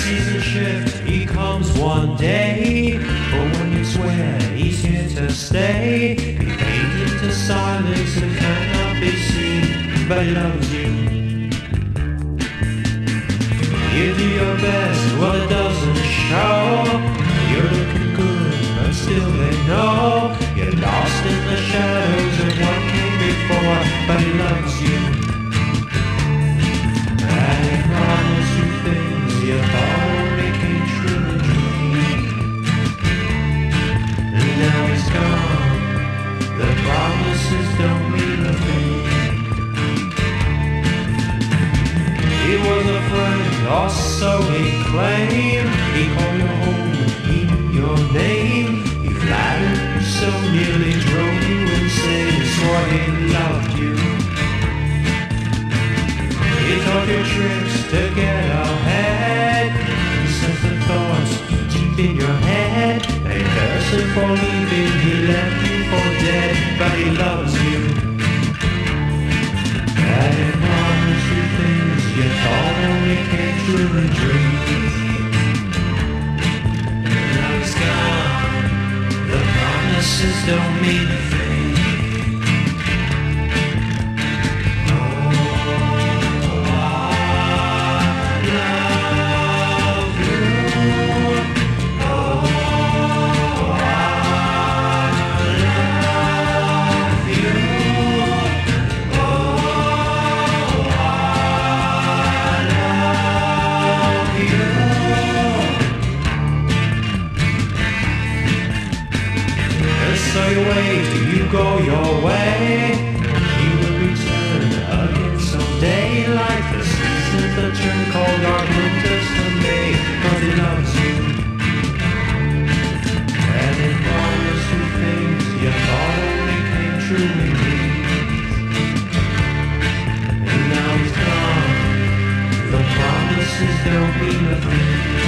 season shift, he comes one day. But when you swear he's here to stay, he fades into silence and cannot be seen, but he loves you. You do your best, well it doesn't show. You're looking good, but still they know you're lost in the shadows of what came before. But he loves was a friend, or so he claimed. He called you home, knew your name. He flattered you so nearly drove you insane. Swore he loved you. He took your tricks to get ahead. He says the thoughts deep in your head. Curse him for leaving, he left you for dead, but he loves you. Don't mean a thing. So you wait, do you go your way. He will return again someday, like the seasons that turn cold are winters to May. Cause he loves you, and he promised you things you thought only came true in dreams. And now he's gone. The promises don't mean a thing.